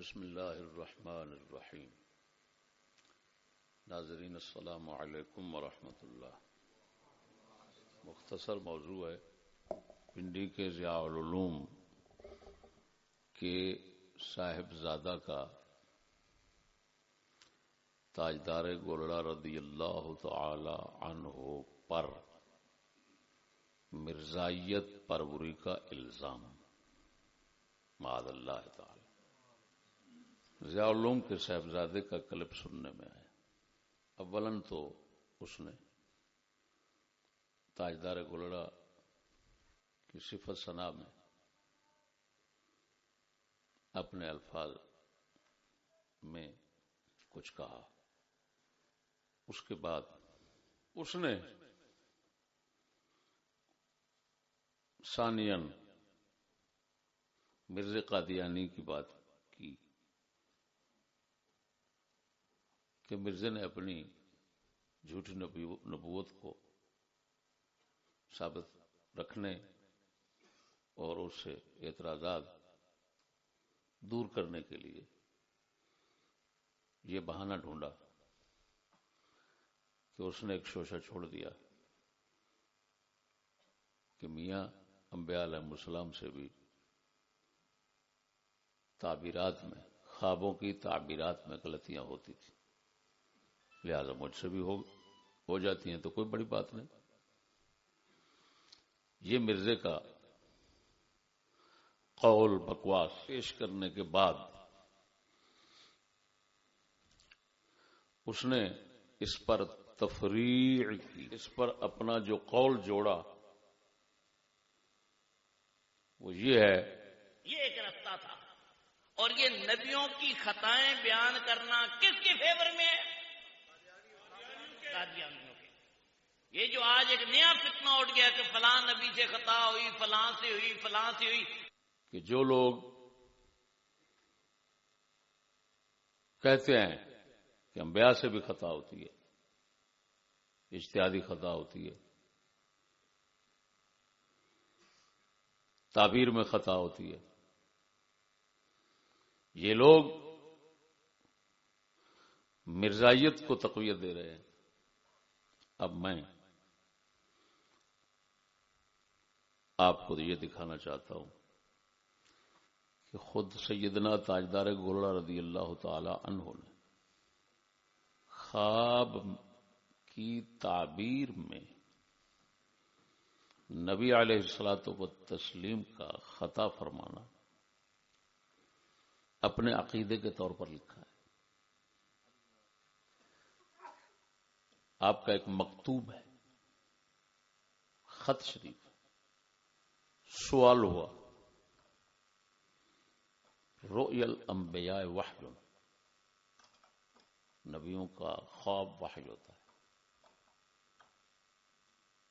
بسم اللہ الرحمن الرحیم. ناظرین، السلام علیکم ورحمۃ اللہ. مختصر موضوع ہے پنڈی کے ضیاء العلوم کے صاحب زادہ کا تاجدار گولڑا رضی اللہ تعالی عنہ پر مرزائیت پروری کا الزام. معذ اللہ تعالی. ضیاء العلوم کے صاحبزادے کا کلپ سننے میں آیا۔ اولن تو اس نے تاجدار گلڑا کی صفت سنا میں اپنے الفاظ میں کچھ کہا۔ اس کے بعد اس نے سانین مرز قادیانی کی بات کہ مرزا نے اپنی جھوٹی نبوت کو ثابت رکھنے اور اس سے اعتراضات دور کرنے کے لیے یہ بہانہ ڈھونڈا کہ اس نے ایک شوشہ چھوڑ دیا کہ میاں انبیاء علیہ السلام سے بھی تعبیرات میں خوابوں کی تعبیرات میں غلطیاں ہوتی تھیں۔ لہذا مجھ سے بھی ہو جاتی ہیں تو کوئی بڑی بات نہیں۔ یہ مرزے کا قول بکواس پیش کرنے کے بعد اس نے اس پر تفریح کی، اس پر اپنا جو قول جوڑا، وہ یہ ہے۔ یہ ایک رستہ تھا۔ اور یہ نبیوں کی خطائیں بیان کرنا کس کے فیور میں ہے؟ کے یہ جو آج ایک نیا فتنہ اٹھ گیا کہ فلاں نبی سے خطا ہوئی، فلاں سے ہوئی، فلاں سے ہوئی۔ کہ جو لوگ کہتے ہیں کہ انبیاء سے بھی خطا ہوتی ہے اشتہادی خطا ہوتی ہے، تعبیر میں خطا ہوتی ہے۔ یہ لوگ مرزائیت کو تقویت دے رہے ہیں۔ اب میں آپ کو یہ دکھانا چاہتا ہوں کہ خود سیدنا تاجدار گولڑا رضی اللہ تعالی عنہ نے خواب کی تعبیر میں نبی علیہ السلاط و تسلیم کا خطا فرمانا اپنے عقیدے کے طور پر لکھا ہے۔ آپ کا ایک مکتوب ہے۔ خط شریف۔ سوال ہوا۔ رویل امبیا وحی۔ نبیوں کا خواب وحی ہوتا ہے۔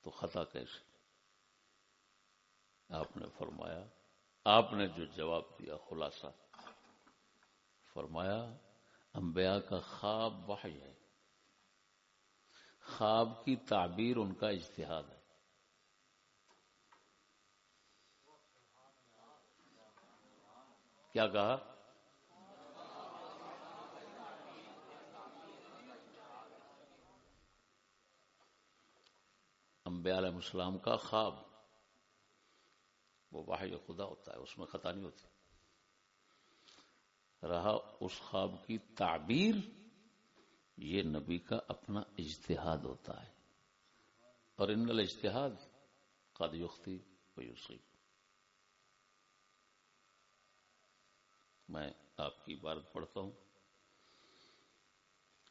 تو خطا کیسے؟ آپ نے فرمایا، آپ نے جو جواب دیا، خلاصہ۔ فرمایا، انبیاء کا خواب وحی ہے۔ خواب کی تعبیر ان کا اجتہاد ہے۔ کیا کہا؟ انبیاء علیہ السلام کا خواب۔ وہ واحد خدا ہوتا ہے، اس میں خطا نہیں ہوتی۔ رہا اس خواب کی تعبیر یہ نبی کا اپنا اجتہاد ہوتا ہے۔ اور ان اجتہاد قد یختی و یوسیب میں آپ کی عبارت پڑھتا ہوں۔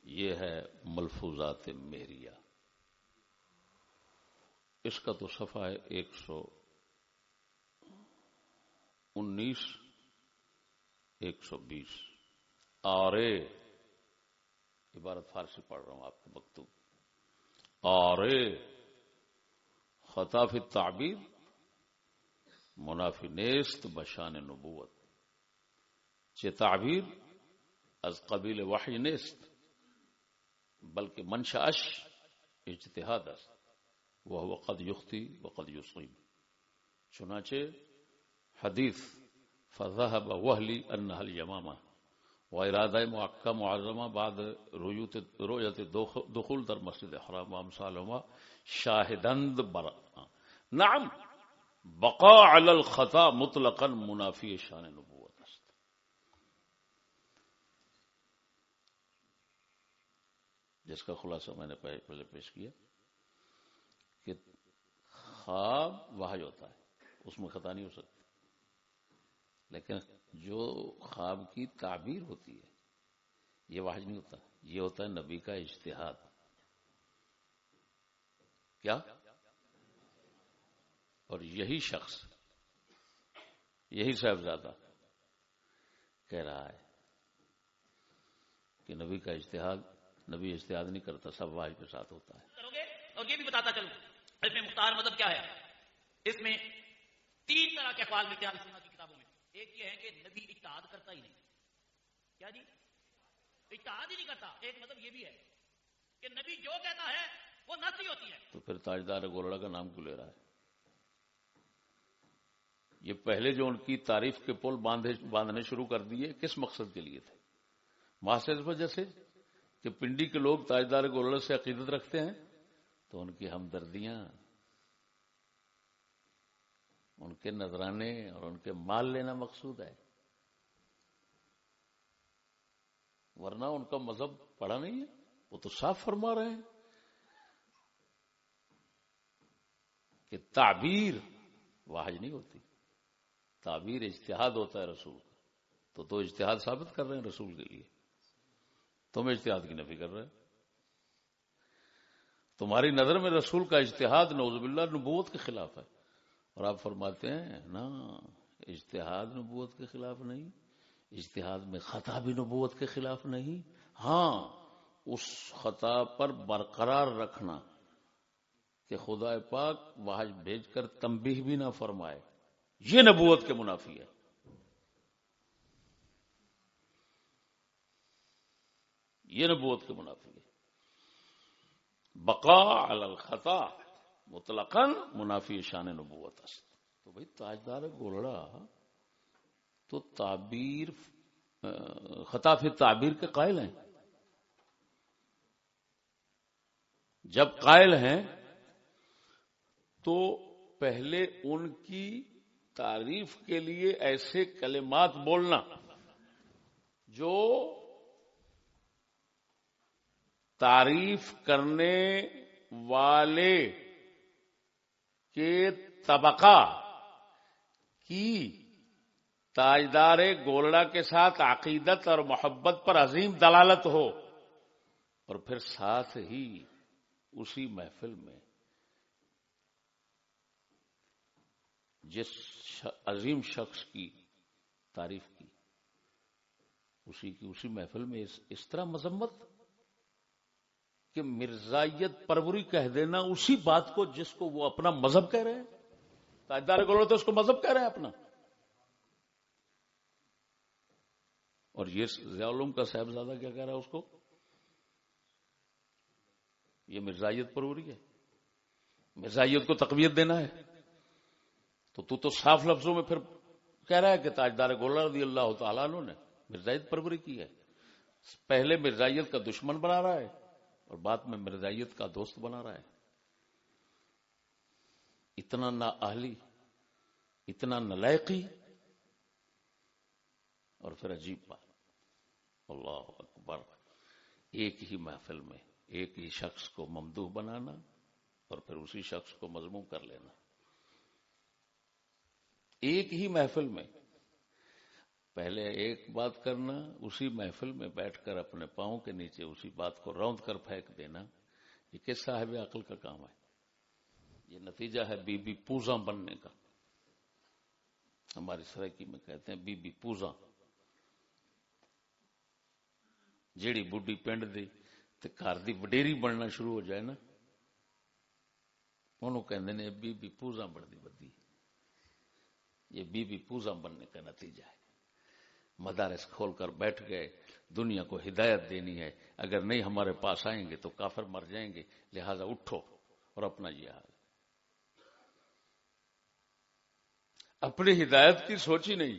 یہ ہے ملفوظات میریا اس کا تو صفحہ ہے ایک سو انیس، ایک سو بیس۔ آرے عبارت فارسی پڑھ رہا ہوں آپ کے مکتوب۔ اور خطاف تعبیر منافی نیست بشان نبوت۔ چه تعبیر از قبیل وحی نیست، بلکہ منشاش اجتہاد است۔ وہ قد یختی و قد یصیب۔ چنانچہ حدیث فذهب وهلي انها اليمامه و ارادہ معقہ معظمہ بعد رویت دخول در مسجد حرام وامثالهما شاہدند بر نعم، بقا علی الخطا مطلقا منافی شان نبوت است. جس کا خلاصہ میں نے پہلے پیش کیا کہ خواب وحج ہوتا ہے، اس میں خطا نہیں ہو سکتی لیکن جو خواب کی تعبیر ہوتی ہے، یہ واحد نہیں ہوتا۔ یہ ہوتا ہے نبی کا اجتہاد۔ کیا؟ اور یہی شخص، یہی صاحبزادہ کہہ رہا ہے کہ نبی کا اجتہاد، نبی اجتہاد نہیں کرتا، سب واحد کے ساتھ ہوتا ہے۔ اور یہ بھی بتاتا چلوں، اس میں مختار مطلب کیا ہے؟ اس میں تین طرح کے اخبار ملتے ہیں۔ ایک یہ ہے کہ نبی اتحاد کرتا ہی نہیں۔ کیا جی؟ اتحاد ہی نہیں کرتا۔ ایک مطلب یہ بھی ہے کہ نبی جو کہتا ہے وہ نس ہوتی ہے۔ تو پھر تاجدار گولڑا کا نام کیوں لے رہا ہے؟ یہ پہلے جو ان کی تعریف کے پل باندھنے شروع کر دیے، کس مقصد کے لیے تھے؟ ماسٹر وجہ سے؟ کہ پنڈی کے لوگ تاجدار گولڑا سے عقیدت رکھتے ہیں تو ان کی ہمدردیاں ان کے نذرانے اور ان کے مال لینا مقصود ہے۔ ورنہ ان کا مذہب پڑا نہیں ہے، وہ تو صاف فرما رہے ہیں کہ تعبیر واحج نہیں ہوتی۔ تعبیر اجتہاد ہوتا ہے رسول کا۔ تو تو اجتہاد ثابت کر رہے ہیں رسول کے لیے۔ تم اجتہاد کی نفی کر رہے ہیں۔ تمہاری نظر میں رسول کا اجتہاد نوزب اللہ نبوت کے خلاف ہے۔ اور آپ فرماتے ہیں، نا، اجتہاد نبوت کے خلاف نہیں، اجتہاد میں خطا بھی نبوت کے خلاف نہیں۔ ہاں اس خطا پر برقرار رکھنا کہ خدا پاک واحج بھیج کر تمبی بھی نہ فرمائے۔ یہ نبوت کے منافی ہے۔ یہ نبوت کے منافی ہے۔ بقا الخطا۔ مطلقاً منافی شان نبوت است۔ تو بھائی تاجدار گولڑا، تو تعبیر خطاف تعبیر کے قائل ہیں۔ جب قائل ہیں، تو پہلے ان کی تعریف کے لیے ایسے کلمات بولنا جو تعریف کرنے والے کے طبقہ کی تاجدار گولڑا کے ساتھ عقیدت اور محبت پر عظیم دلالت ہو اور پھر ساتھ ہی اسی محفل میں جس عظیم شخص کی تعریف کی، اسی کی، اسی محفل میں اس طرح مذمت کہ مرزائیت پروری کہہ دینا اسی بات کو جس کو وہ اپنا مذہب کہہ رہے ہیں۔ تاجدار گولو تو اس کو مذہب کہہ رہے ہیں اپنا۔ اور یہ ضیاء العلوم کا صاحبزادہ کیا کہہ رہا ہے اس کو؟ یہ مرزائیت پروری ہے۔ مرزائیت کو تقویت دینا ہے۔ تو تو تو صاف لفظوں میں پھر کہہ رہا ہے کہ تاجدار گولہ رضی اللہ تعالیٰ نے مرزائیت پروری کی ہے۔ پہلے مرزائیت کا دشمن بنا رہا ہے۔ اور بعد میں مرزائیت کا دوست بنا رہا ہے۔ اتنا نا اہلی اتنا نلائقی اور پھر عجیب بات۔ اللہ اکبر۔ ایک ہی محفل میں ایک ہی شخص کو ممدوح بنانا اور پھر اسی شخص کو مضمون کر لینا۔ ایک ہی محفل میں پہلے ایک بات کرنا، اسی محفل میں بیٹھ کر اپنے پاؤں کے نیچے اسی بات کو روند کر پھینک دینا، یہ کس صاحب عقل کا کام ہے؟ یہ نتیجہ ہے بی بی پوزا بننے کا۔ ہماری سرکی میں کہتے ہیں بی بی پوزا۔ جیڑی بڈی پنڈ دی تو گھر کی وڈیری بننا شروع ہو جائے نا انہوں کہ بی بی پوزا بنتی بدی۔ یہ بی بی پوزا بننے کا نتیجہ ہے۔ مدارس کھول کر بیٹھ گئے، دنیا کو ہدایت دینی ہے۔ اگر نہیں ہمارے پاس آئیں گے تو کافر مر جائیں گے، لہذا اٹھو اور اپنا یہ حال اپنی ہدایت کی سوچی نہیں۔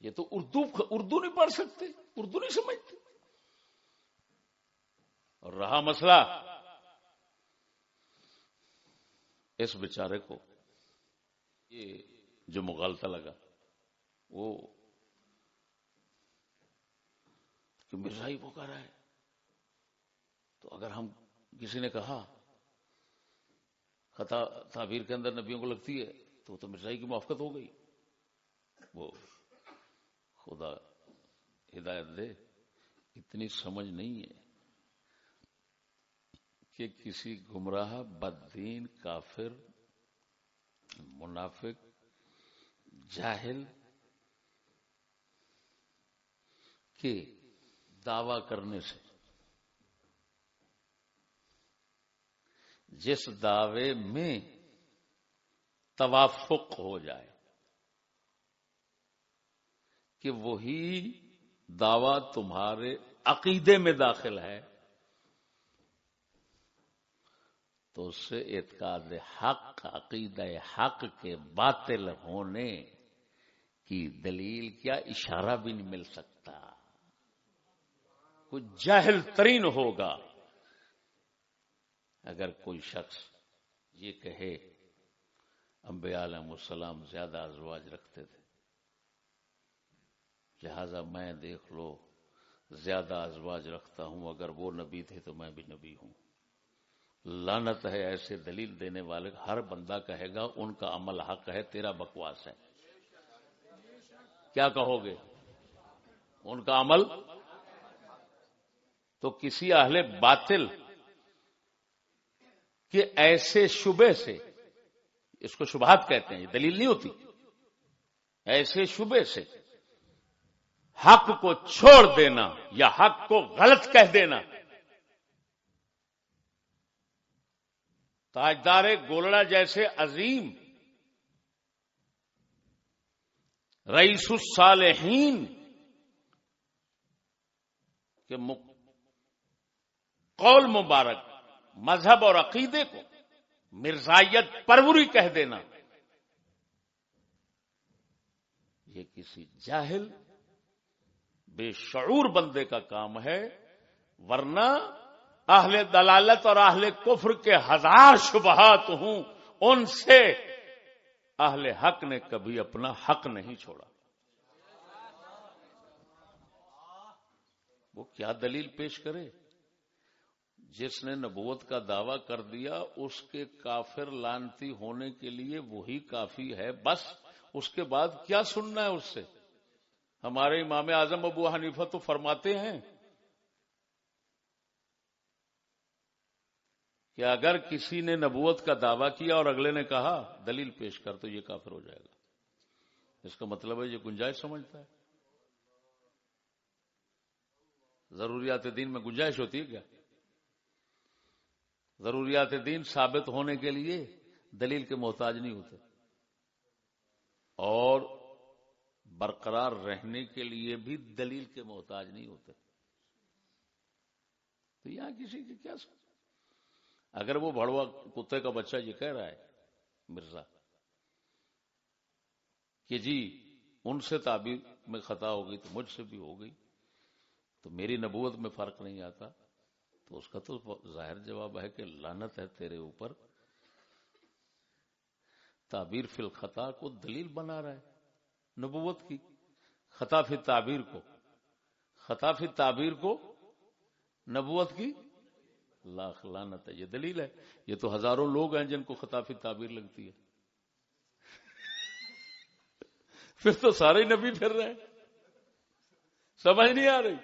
یہ تو اردو اردو نہیں پڑھ سکتے، اردو نہیں سمجھتے۔ اور رہا مسئلہ، اس بیچارے کو یہ جو مغالتا لگا، وہ کہ مرزائی پکارا ہے۔ تو اگر ہم کسی نے کہا، خطا تعبیر کے اندر نبیوں کو لگتی ہے، تو تو مرزائی کی موافقت ہو گئی۔ وہ خدا ہدایت دے۔ اتنی سمجھ نہیں ہے کہ کسی گمراہ بدین کافر منافق، جاہل، کے دعوی کرنے سے۔ جس دعوے میں توافق ہو جائے، کہ وہی دعوی تمہارے عقیدے میں داخل ہے۔ تو اس سے اعتقاد حق عقید حق کے باطل ہونے کی دلیل کیا اشارہ بھی نہیں مل سکتا۔ کوئی جاہل ترین ہوگا۔ اگر کوئی شخص یہ کہے، انبیاء علیہ السلام زیادہ ازواج رکھتے تھے۔ لہذا میں دیکھ لو، زیادہ ازواج رکھتا ہوں، اگر وہ نبی تھے تو میں بھی نبی ہوں۔ لانت ہے ایسے دلیل دینے والے، ہر بندہ کہے گا ان کا عمل حق ہے، تیرا بکواس ہے۔ کیا کہو گے؟ ان کا عمل؟ تو کسی اہل باطل کہ ایسے شبے سے، اس کو شبہات کہتے ہیں، یہ دلیل نہیں ہوتی۔ ایسے شبے سے حق کو چھوڑ دینا یا حق کو غلط کہہ دینا تاجدار گولڑا جیسے عظیم رئیس الصالحین کے قول مبارک مذہب اور عقیدے کو مرزائیت پروری کہہ دینا۔ یہ کسی جاہل، بے شعور بندے کا کام ہے، ورنہ اہل دلالت اور اہل کفر کے ہزار شبہات ہوں، ان سے اہل حق نے کبھی اپنا حق نہیں چھوڑا۔ وہ کیا دلیل پیش کرے؟ جس نے نبوت کا دعویٰ کر دیا، اس کے کافر لانتی ہونے کے لیے وہی کافی ہے، بس اس کے بعد کیا سننا ہے اس سے؟ ہمارے امام اعظم ابو حنیفہ تو فرماتے ہیں کہ اگر کسی نے نبوت کا دعویٰ کیا اور اگلے نے کہا دلیل پیش کر تو یہ کافر ہو جائے گا۔ اس کا مطلب ہے یہ گنجائش سمجھتا ہے۔ ضروریات دین میں گنجائش ہوتی ہے کیا؟ ضروریات دین ثابت ہونے کے لیے دلیل کے محتاج نہیں ہوتے۔ اور برقرار رہنے کے لیے بھی دلیل کے محتاج نہیں ہوتے۔ تو یہاں کسی کی کیا سمجھ؟ اگر وہ بڑوا کتے کا بچہ یہ کہہ رہا ہے، مرزا، کہ جی ان سے تعبیر میں خطا ہو گئی تو مجھ سے بھی ہو گئی، تو میری نبوت میں فرق نہیں آتا، تو اس کا تو ظاہر جواب ہے کہ لانت ہے تیرے اوپر۔ تعبیر فی الخطا کو دلیل بنا رہا ہے نبوت کی۔ خطا فی تعبیر کو۔ خطا فی تعبیر کو نبوت کی لاکھ لانت ہے، یہ دلیل ہے۔ یہ تو ہزاروں لوگ ہیں جن کو خطافی تعبیر لگتی ہے۔ پھر تو سارے نبی پھر رہے ہیں۔ سمجھ نہیں آ رہی۔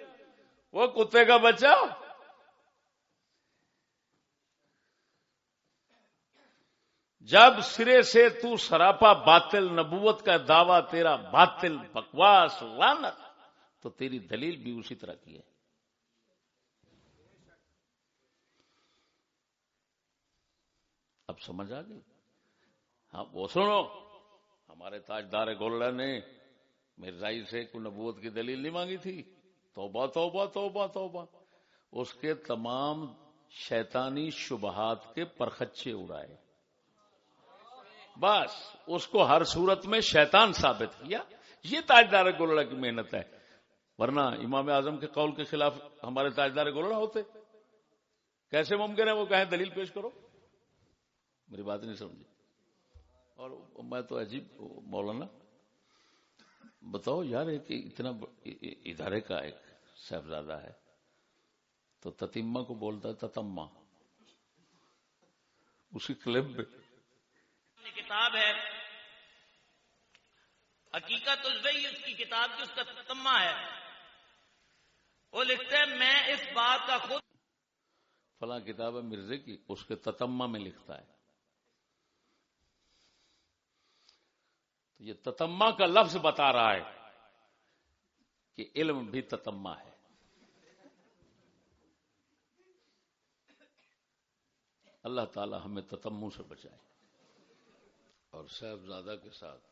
وہ کتے کا بچہ۔ جب سرے سے تو سراپا باطل نبوت کا دعویٰ، تیرا باطل بکواس لانت تو تیری دلیل بھی اسی طرح کی ہے۔ اب سمجھ آ گئی۔ ہاں وہ سنو، ہمارے تاجدار گولڈا نے مرزائی سے کوئی نبوت کی دلیل نہیں مانگی تھی۔ توبہ توبہ توبہ توبہ۔ اس کے تمام شیطانی شبہات کے پرخچے اڑائے۔ بس، اس کو ہر صورت میں شیطان ثابت کیا۔ یہ تاجدار گولڑا کی محنت ہے۔ ورنہ امام اعظم کے قول کے خلاف ہمارے تاجدار گولڑا ہوتے۔ کیسے ممکن ہے وہ کہیں دلیل پیش کرو؟ میری بات نہیں سمجھی۔ اور میں تو عجیب مولانا بتاؤ یار کہ اتنا ادارے کا ایک صاحبزادہ ہے تو تتیما کو بولتا ہے تتما اسی کلب میں کتاب ہے۔ حقیقت الزئی اس کی کتاب کی اس کا تتما ہے۔ وہ لکھتے ہیں میں اس بات کا خود فلاں کتاب ہے مرزے کی اس کے تتما میں لکھتا ہے۔ تو یہ تتما کا لفظ بتا رہا ہے کہ علم بھی تتما ہے۔ اللہ تعالی ہمیں تتمو سے بچائے۔ اور صاحبزادہ کے ساتھ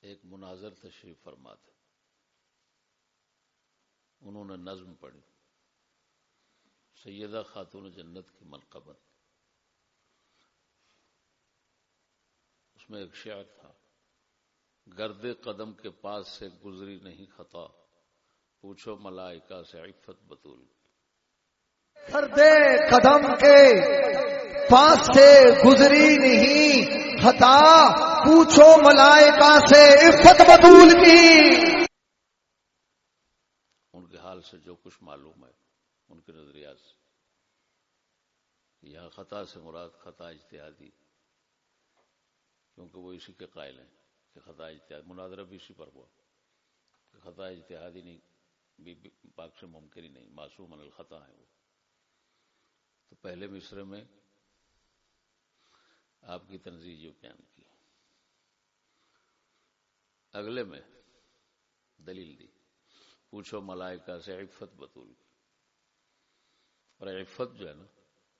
ایک مناظر تشریف فرما تھے انہوں نے نظم پڑھی۔ سیدہ خاتون جنت کی منقبت۔ میں ایک شعر تھا گرد قدم کے پاس سے گزری نہیں خطا پوچھو ملائکہ سے عفت بطول۔ گرد قدم کے پاس سے گزری نہیں خطا پوچھو ملائکہ سے عفت بطول کی۔ ان کے حال سے جو کچھ معلوم ہے ان کے نظریات سے۔ یہاں خطا سے مراد خطا اجتہادی۔ کیونکہ وہ اسی کے قائل ہیں کہ خطا اجتہاد، مناظرہ بھی اسی پر ہوا۔ کہ خطا اجتہادی نہیں، بھی پاک سے ممکن ہی نہیں معصوم الخطا ہے وہ۔ تو پہلے مصرے میں آپ کی تنظیم جو بیان کی۔ اگلے میں دلیل دی۔ پوچھو ملائکہ سے عفت بطول۔ کی اور عفت جو ہے نا،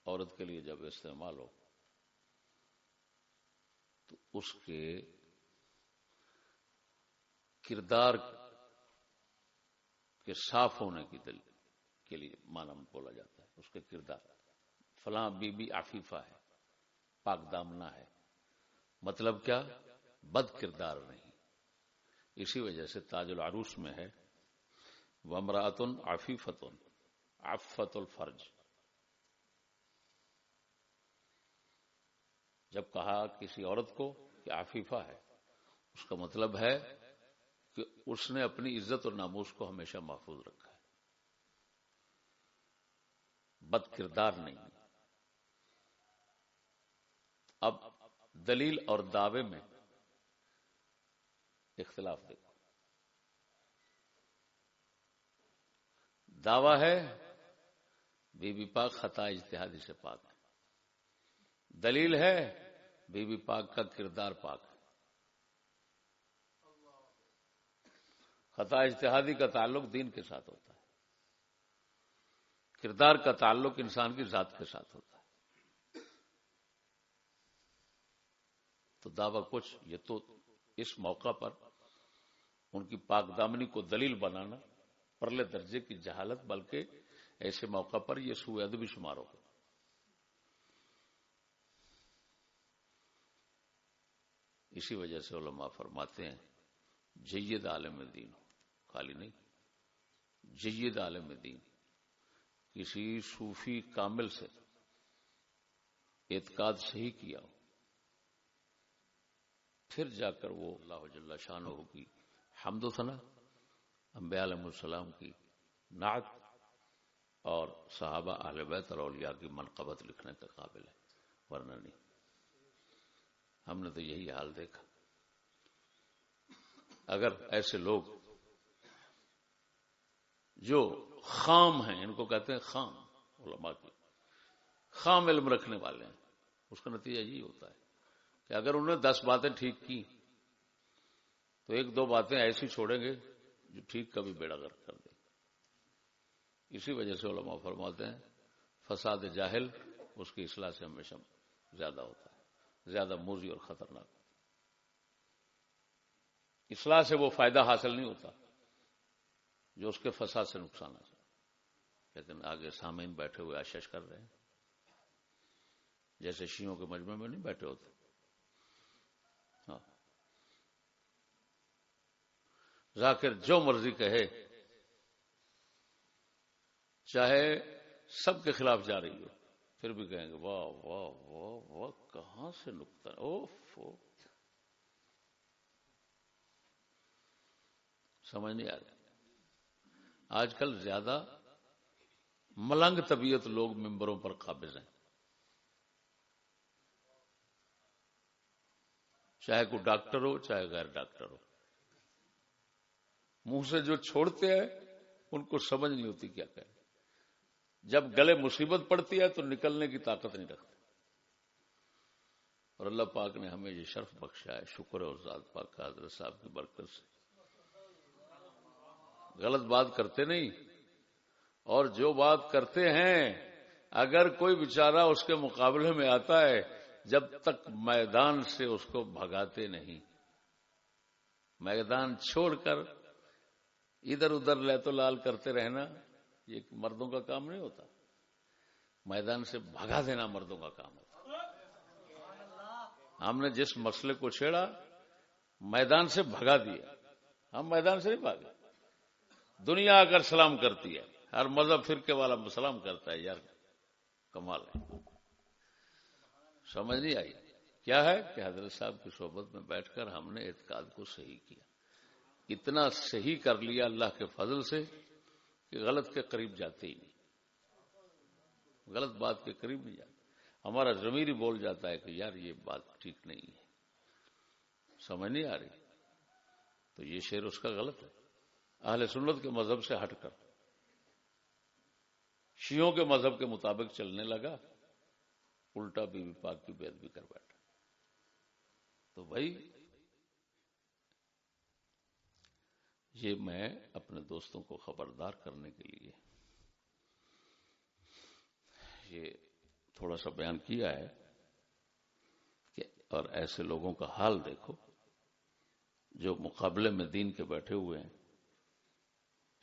عورت کے لیے جب استعمال ہو اس کے کردار کے صاف ہونے کی دل کے لیے مانا بولا جاتا ہے، اس کے کردار۔ فلاں بی بی عفیفہ ہے، پاک دامنا ہے۔ مطلب کیا؟ بد کردار نہیں۔ اسی وجہ سے تاج العروس میں ہے ومراتن عفیفتن، عفت الفرج۔ جب کہا کسی عورت کو کہ عفیفہ ہے، اس کا مطلب ہے کہ اس نے اپنی عزت اور ناموس کو ہمیشہ محفوظ رکھا ہے۔ بد کردار نہیں۔ اب دلیل اور دعوے میں اختلاف دیکھو۔ دعویٰ ہے، بی بی پاک خطا اجتہادی سے پاک۔ دلیل ہے بی بی پاک کا کردار پاک۔ ہے خطا اجتہادی کا تعلق دین کے ساتھ ہوتا ہے۔ کردار کا تعلق انسان کی ذات کے ساتھ ہوتا ہے۔ تو دعوی کچھ یہ تو اس موقع پر ان کی پاک دامنی کو دلیل بنانا پرلے درجے کی جہالت، بلکہ ایسے موقع پر یہ سو ادبی شمار ہوگا اسی وجہ سے علماء فرماتے ہیں، جید عالم دین، خالی نہیں، جید عالم دین، کسی صوفی کامل سے اعتقاد صحیح کیا ہو، پھر جا کر وہ اللہ جل شان ہوگی حمد و ثنا، انبیاء علیہ السلام کی نعت اور صحابہ اہل بیت اور اولیاء کی منقبت لکھنے کے قابل ہے، ورنہ نہیں۔ ہم نے تو یہی حال دیکھا۔ اگر ایسے لوگ جو خام ہیں، ان کو کہتے ہیں خام، علماء کی۔ خام علم رکھنے والے ہیں۔ اس کا نتیجہ یہی ہوتا ہے کہ اگر انہوں نے دس باتیں ٹھیک کی، تو ایک دو باتیں ایسی چھوڑیں گے جو ٹھیک کا بھی بیڑا گر کر دیں۔ اسی وجہ سے علماء فرماتے ہیں، فساد جاہل اس کی اصلاح سے ہمیشہ زیادہ ہوتا ہے۔ زیادہ موزی اور خطرناک اصلاح سے وہ فائدہ حاصل نہیں ہوتا جو اس کے فساد سے نقصان آ لیکن آگے سامعین بیٹھے ہوئے آشش کر رہے ہیں۔ جیسے شیوں کے مجمع میں نہیں بیٹھے ہوتے۔ ہاں۔ ذاکر جو مرضی کہے، چاہے سب کے خلاف جا رہی ہو۔ پھر بھی کہیں گے، واہ واہ واہ واہ، کہاں سے نکتا اوف. سمجھ نہیں آ رہی۔ آج کل زیادہ ملنگ طبیعت لوگ ممبروں پر قابض ہیں۔ چاہے کوئی ڈاکٹر ہو، چاہے غیر ڈاکٹر ہو۔ منہ سے جو چھوڑتے ہیں، ان کو سمجھ نہیں ہوتی کیا کہیں۔ جب گلے مصیبت پڑتی ہے تو نکلنے کی طاقت نہیں رکھتے۔ اور اللہ پاک نے ہمیں یہ شرف بخشا ہے، شکر ہے اور ذات پاک کا، حضرت صاحب کی برکت سے۔ غلط بات کرتے نہیں۔ اور جو بات کرتے ہیں، اگر کوئی بیچارہ اس کے مقابلے میں آتا ہے، جب تک میدان سے اس کو بھگاتے نہیں۔ میدان چھوڑ کر ادھر ادھر لے تو لال کرتے رہنا۔ یہ مردوں کا کام نہیں ہوتا۔ میدان سے بھگا دینا مردوں کا کام ہوتا۔ ہم نے جس مسئلے کو چھیڑا، میدان سے بھگا دیا۔ ہم میدان سے نہیں بھاگے۔ دنیا اگر سلام کرتی ہے، ہر مذہب فرقے والا سلام کرتا ہے، یار کمال ہے۔ سمجھ نہیں آئی۔ کیا ہے کہ حضرت صاحب کی صحبت میں بیٹھ کر ہم نے اعتقاد کو صحیح کیا۔ اتنا صحیح کر لیا اللہ کے فضل سے۔ کہ غلط کے قریب جاتے ہی نہیں۔ غلط بات کے قریب نہیں جاتے۔ ہمارا ضمیر بول جاتا ہے کہ یار یہ بات ٹھیک نہیں ہے۔ سمجھ نہیں آ رہی۔ تو یہ شعر اس کا غلط ہے۔ اہل سنت کے مذہب سے ہٹ کر۔ شیوں کے مذہب کے مطابق چلنے لگا۔ الٹا بی بی پاک کی بید بھی کر بیٹھا۔ تو بھائی یہ میں اپنے دوستوں کو خبردار کرنے کے لیے یہ تھوڑا سا بیان کیا ہے کہ اور ایسے لوگوں کا حال دیکھو جو مقابلے میں دین کے بیٹھے ہوئے ہیں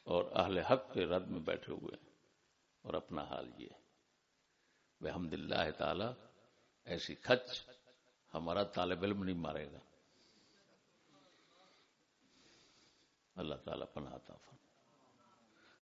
اور اہل حق کے رد میں بیٹھے ہوئے ہیں اور اپنا حال یہ بحمد اللہ تعالی، ایسی کھچ ہمارا طالب علم نہیں مارے گا۔ اللہ تعالیٰ پناہ عطا فرمائے۔